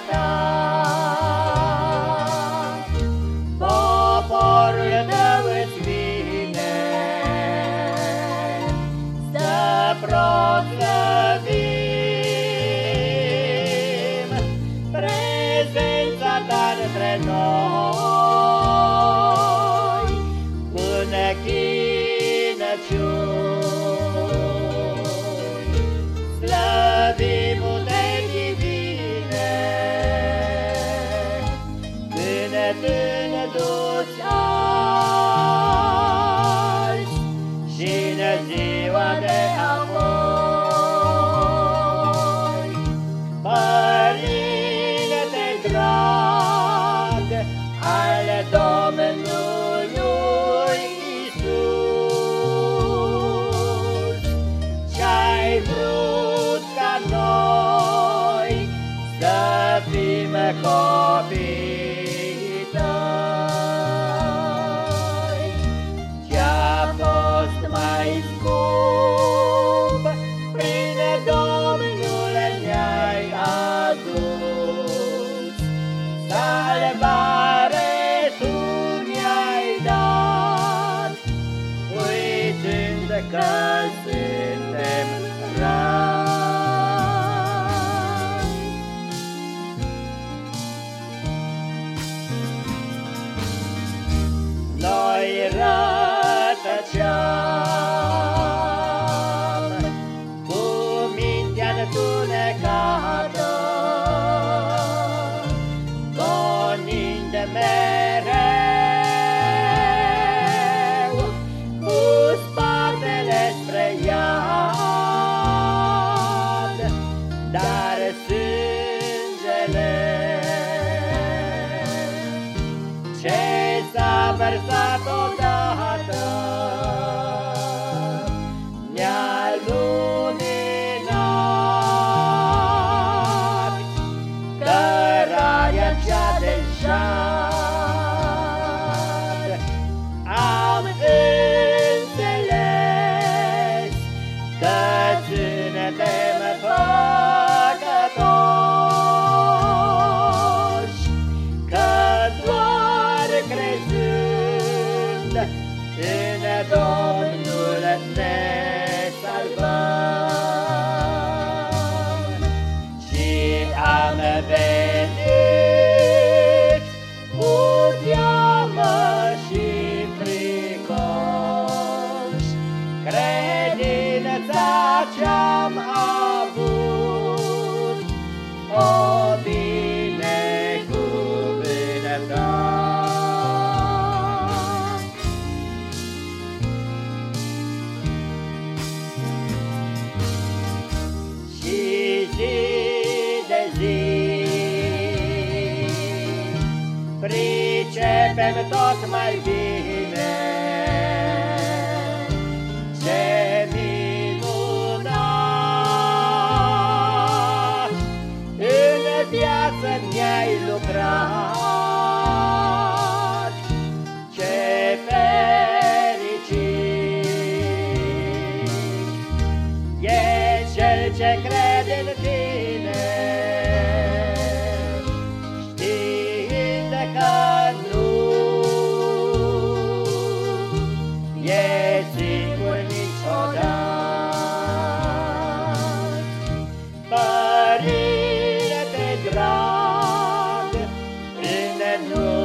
ta. drag ale Domnului Isus. Ce-ai vrut ca noi să fim copii noastre că suntem răi. Noi rătăceam cu mintea întunecată, toda. and a daughter might be. Emmanuel.